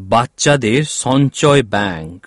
বাচ্চাদের সঞ্চয় ব্যাংক।